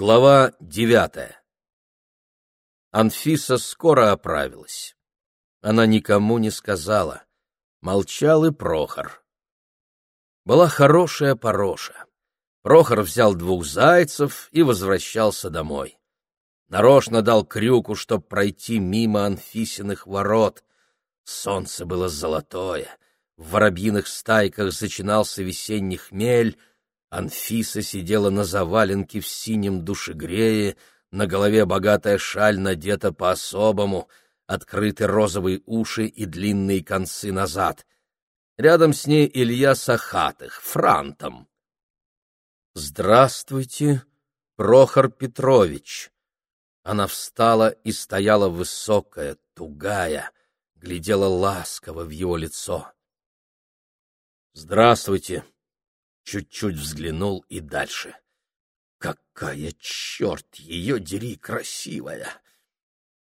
Глава девятая Анфиса скоро оправилась. Она никому не сказала. Молчал и Прохор. Была хорошая пороша. Прохор взял двух зайцев и возвращался домой. Нарочно дал крюку, чтоб пройти мимо Анфисиных ворот. Солнце было золотое, в воробьиных стайках зачинался весенний хмель, Анфиса сидела на заваленке в синем душегрее, на голове богатая шаль надета по-особому, открыты розовые уши и длинные концы назад. Рядом с ней Илья Сахатых, франтом. «Здравствуйте, Прохор Петрович!» Она встала и стояла высокая, тугая, глядела ласково в его лицо. «Здравствуйте!» Чуть-чуть взглянул и дальше. Какая, черт ее дери, красивая!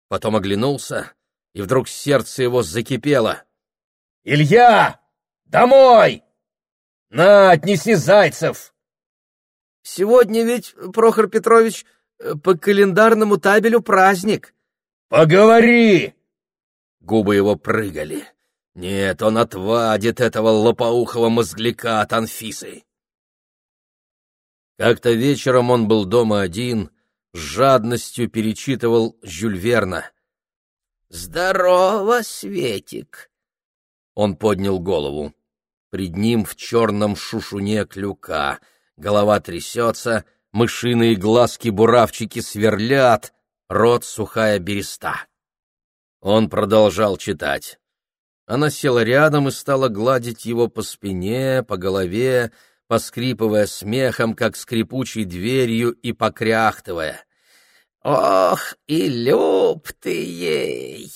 Потом оглянулся, и вдруг сердце его закипело. «Илья! Домой! На, отнеси зайцев!» «Сегодня ведь, Прохор Петрович, по календарному табелю праздник». «Поговори!» Губы его прыгали. Нет, он отвадит этого лопоухого мозгляка от Анфисы. Как-то вечером он был дома один, с жадностью перечитывал Жюль Верна. «Здорово, Светик!» Он поднял голову. Пред ним в черном шушуне клюка. Голова трясется, мышиные глазки-буравчики сверлят, рот сухая береста. Он продолжал читать. Она села рядом и стала гладить его по спине, по голове, поскрипывая смехом, как скрипучей дверью, и покряхтывая. «Ох, и люб ты ей!»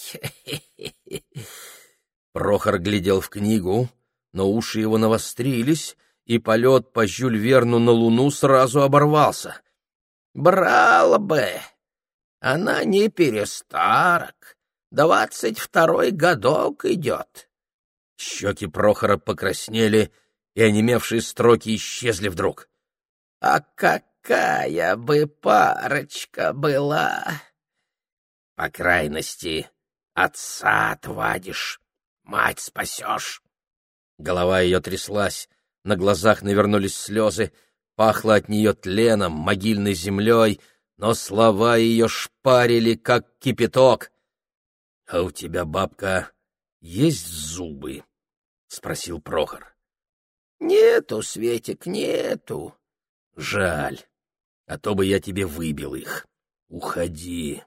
Прохор глядел в книгу, но уши его навострились, и полет по Жюль Верну на Луну сразу оборвался. «Брала бы! Она не перестарок, Двадцать второй годок идет. Щеки Прохора покраснели, и онемевшие строки исчезли вдруг. — А какая бы парочка была! По крайности, отца отвадишь, мать спасешь. Голова ее тряслась, на глазах навернулись слезы, пахло от нее тленом, могильной землей, но слова ее шпарили, как кипяток. — А у тебя, бабка, есть зубы? — спросил Прохор. — Нету, Светик, нету. — Жаль, а то бы я тебе выбил их. Уходи.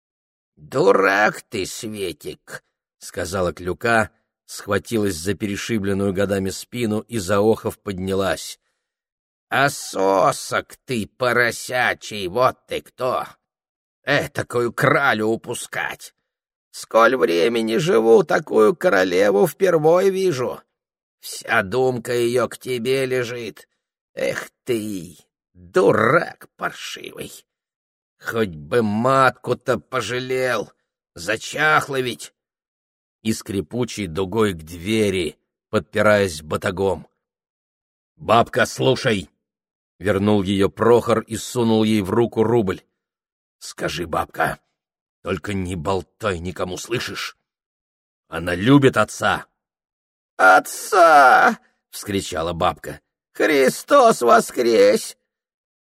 — Дурак ты, Светик, — сказала Клюка, схватилась за перешибленную годами спину и, заохов, поднялась. — А сосок ты, поросячий, вот ты кто! Этакую кралю упускать! Сколь времени живу, такую королеву впервой вижу. Вся думка ее к тебе лежит. Эх ты, дурак паршивый! Хоть бы матку-то пожалел, зачахла ведь!» И скрипучей дугой к двери, подпираясь батагом. «Бабка, слушай!» — вернул ее Прохор и сунул ей в руку рубль. «Скажи, бабка, только не болтай никому, слышишь? Она любит отца. Отца! вскричала бабка. Христос воскрес!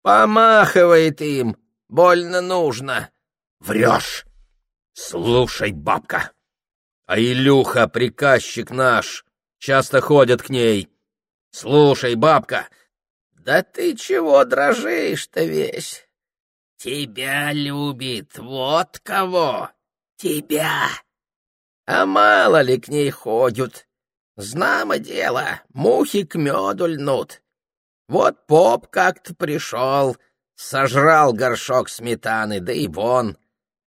Помахивает им, больно нужно. Врешь! Слушай, бабка, а Илюха, приказчик наш, часто ходит к ней. Слушай, бабка, да ты чего дрожишь-то весь? Тебя любит вот кого? Тебя! А мало ли к ней ходят. Знамо дело, мухи к меду льнут. Вот поп как-то пришел, сожрал горшок сметаны, да и вон.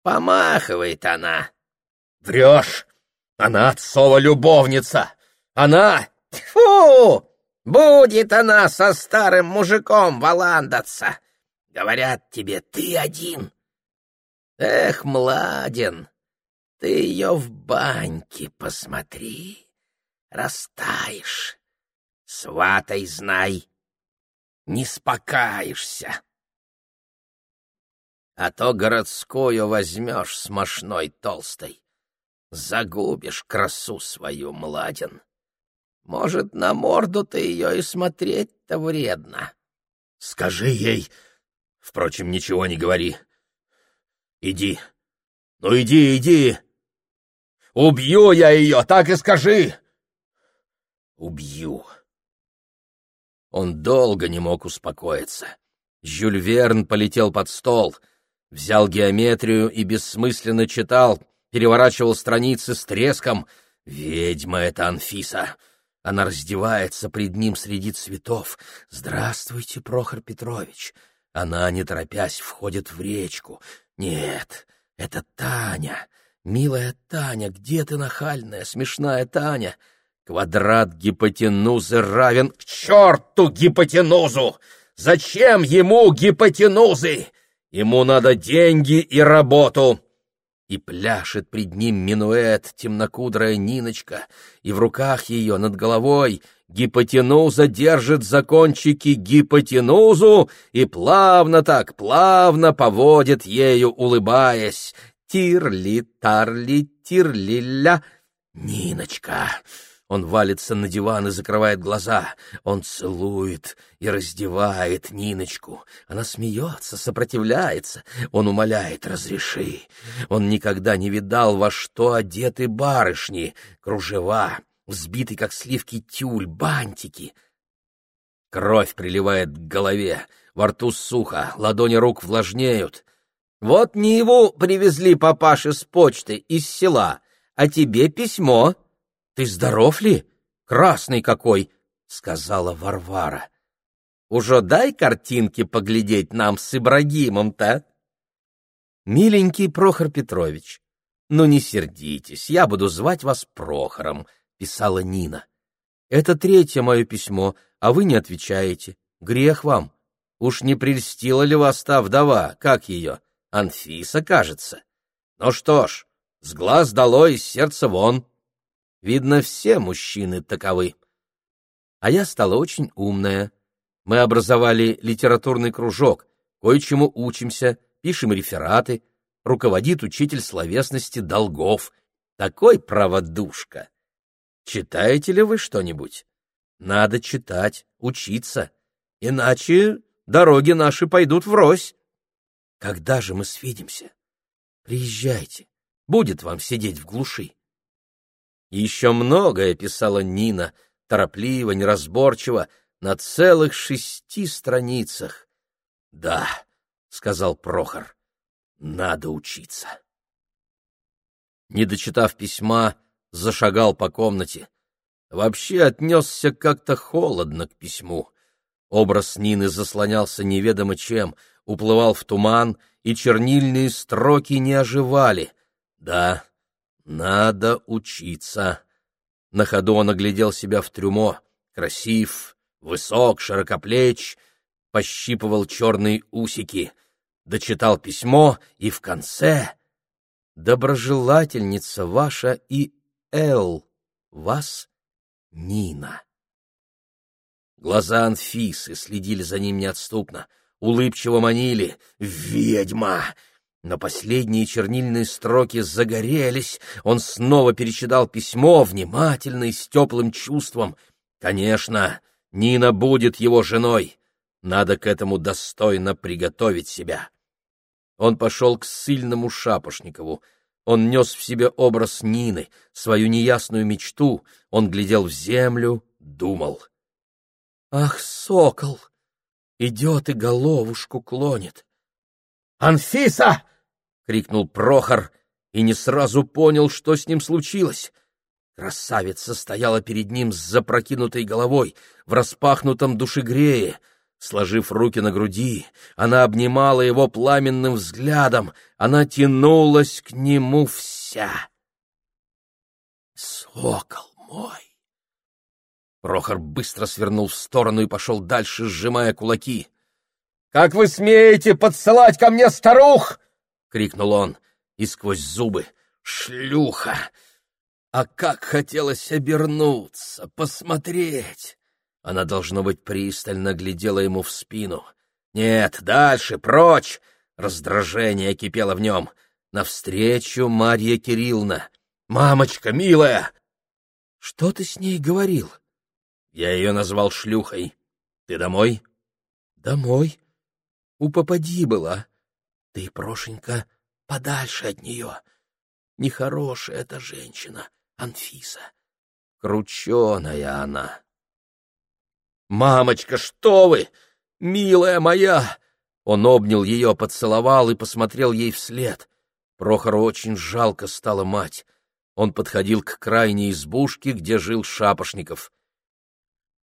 Помахивает она. Врешь! Она отцова любовница! Она... Фу! Будет она со старым мужиком валандаться! Говорят тебе, ты один. Эх, Младен, ты ее в баньке посмотри, растаешь. Сватай, знай, не спокаешься. а то городскую возьмешь с мошной толстой. Загубишь красу свою, Младен. Может, на морду-то ее и смотреть-то вредно. Скажи ей. Впрочем, ничего не говори. Иди. Ну иди, иди. Убью я ее, так и скажи. Убью. Он долго не мог успокоиться. Жюль Верн полетел под стол, взял геометрию и бессмысленно читал, переворачивал страницы с треском. «Ведьма это Анфиса!» Она раздевается пред ним среди цветов. «Здравствуйте, Прохор Петрович!» Она, не торопясь, входит в речку. «Нет, это Таня! Милая Таня, где ты, нахальная, смешная Таня?» Квадрат гипотенузы равен к черту гипотенузу! Зачем ему гипотенузы? Ему надо деньги и работу. И пляшет пред ним минуэт темнокудрая Ниночка, и в руках ее над головой гипотенуза держит за кончики гипотенузу и плавно так, плавно поводит ею, улыбаясь. Тирли-тарли, тирли-ля. Ниночка! Он валится на диван и закрывает глаза. Он целует и раздевает Ниночку. Она смеется, сопротивляется. Он умоляет «разреши». Он никогда не видал, во что одеты барышни. Кружева, взбитый, как сливки, тюль, бантики. Кровь приливает к голове, во рту сухо, ладони рук влажнеют. «Вот не его привезли папаши с почты из села, а тебе письмо», ты здоров ли? Красный какой!» — сказала Варвара. «Уже дай картинки поглядеть нам с Ибрагимом-то!» «Миленький Прохор Петрович, ну не сердитесь, я буду звать вас Прохором», — писала Нина. «Это третье мое письмо, а вы не отвечаете. Грех вам. Уж не прельстила ли вас та вдова, как ее? Анфиса, кажется. Ну что ж, с глаз долой, из сердца вон». Видно, все мужчины таковы. А я стала очень умная. Мы образовали литературный кружок, кое-чему учимся, пишем рефераты, руководит учитель словесности Долгов. Такой праводушка. Читаете ли вы что-нибудь? Надо читать, учиться, иначе дороги наши пойдут врозь. Когда же мы свидимся? Приезжайте, будет вам сидеть в глуши. Еще многое писала Нина, торопливо, неразборчиво, на целых шести страницах. «Да», — сказал Прохор, — «надо учиться». Не дочитав письма, зашагал по комнате. Вообще отнесся как-то холодно к письму. Образ Нины заслонялся неведомо чем, уплывал в туман, и чернильные строки не оживали. Да, надо учиться. На ходу он оглядел себя в трюмо. Красив, высок, широкоплеч, пощипывал черные усики. Дочитал письмо и в конце... Доброжелательница ваша и Эл, вас Нина. Глаза Анфисы следили за ним неотступно, улыбчиво манили. «Ведьма! Но последние чернильные строки загорелись, он снова перечитал письмо внимательно и с теплым чувством. Конечно, Нина будет его женой. Надо к этому достойно приготовить себя. Он пошел к сильному Шапошникову. Он нес в себе образ Нины, свою неясную мечту. Он глядел в землю, думал. «Ах, сокол! Идет и головушку клонит!» «Анфиса!» — крикнул Прохор и не сразу понял, что с ним случилось. Красавица стояла перед ним с запрокинутой головой, в распахнутом душегрее. Сложив руки на груди, она обнимала его пламенным взглядом, она тянулась к нему вся. «Сокол мой!» Прохор быстро свернул в сторону и пошел дальше, сжимая кулаки. «Как вы смеете подсылать ко мне старух?» Крикнул он, и сквозь зубы «Шлюха!» А как хотелось обернуться, посмотреть! Она, должно быть, пристально глядела ему в спину. «Нет, дальше, прочь! Раздражение кипело в нем. Навстречу Марья Кирилловна. «Мамочка, милая!» «Что ты с ней говорил?» «Я ее назвал шлюхой. Ты домой?» «Домой. У попади была. Ты, Прошенька, подальше от нее. Нехорошая эта женщина, Анфиса. Крученая она». «Мамочка, что вы! Милая моя!» Он обнял ее, поцеловал и посмотрел ей вслед. Прохору очень жалко стала мать. Он подходил к крайней избушке, где жил Шапошников.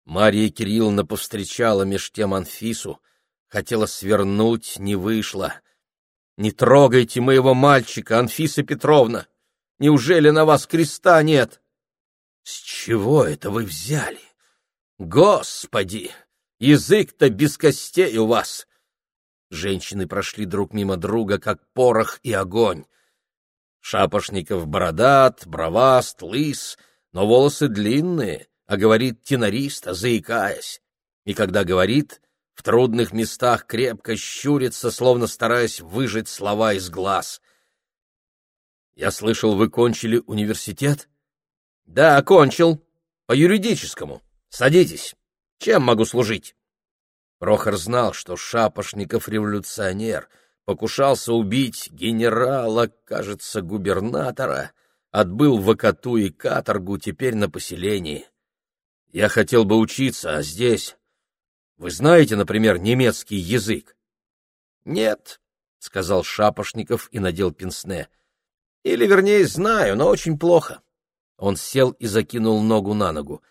Мария Кирилловна повстречала меж тем Анфису, хотела свернуть, не вышло. «Не трогайте моего мальчика, Анфиса Петровна! Неужели на вас креста нет?» «С чего это вы взяли? Господи! Язык-то без костей у вас!» Женщины прошли друг мимо друга, как порох и огонь. Шапошников бородат, броваст, лыс, но волосы длинные, а говорит тенориста, заикаясь. И когда говорит, в трудных местах крепко щурится, словно стараясь выжать слова из глаз. «Я слышал, вы кончили университет?» «Да, окончил. По юридическому. Садитесь. Чем могу служить?» Прохор знал, что Шапошников революционер, покушался убить генерала, кажется, губернатора, отбыл в Акату и каторгу, теперь на поселении. Я хотел бы учиться, а здесь... Вы знаете, например, немецкий язык? — Нет, — сказал Шапошников и надел пенсне. — Или, вернее, знаю, но очень плохо. Он сел и закинул ногу на ногу.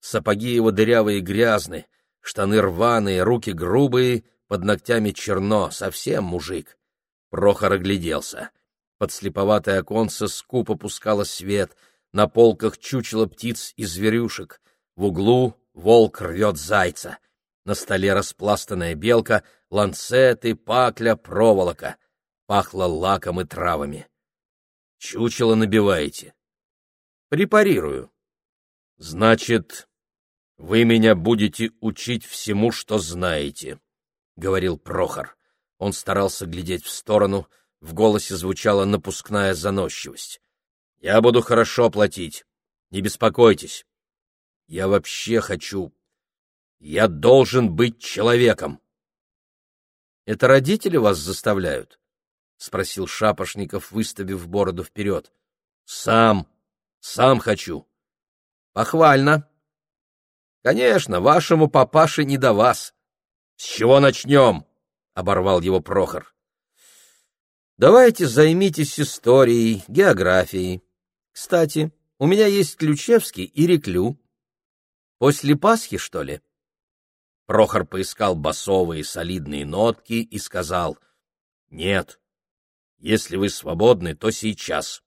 Сапоги его дырявые и грязные, Штаны рваные, руки грубые, под ногтями черно, совсем мужик. Прохор огляделся. Подслеповатое оконце скупо пускало свет, на полках чучело птиц и зверюшек. В углу волк рвет зайца. На столе распластанная белка, ланцеты, пакля, проволока. Пахло лаком и травами. Чучело набиваете. Препарирую. Значит, вы меня будете учить всему, что знаете, — говорил Прохор. Он старался глядеть в сторону, в голосе звучала напускная заносчивость. Я буду хорошо платить, не беспокойтесь. Я вообще хочу... Я должен быть человеком. — Это родители вас заставляют? — спросил Шапошников, выставив бороду вперед. — Сам, сам хочу. — Похвально, Конечно, вашему папаше не до вас. С чего начнем? — оборвал его Прохор. Давайте займитесь историей, географией. Кстати, у меня есть Ключевский и Реклю. После Пасхи, что ли? Прохор поискал басовые солидные нотки и сказал, «Нет, если вы свободны, то сейчас».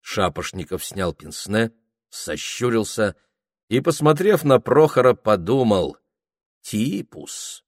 Шапошников снял пенсне, сощурился и, посмотрев на Прохора, подумал «Типус».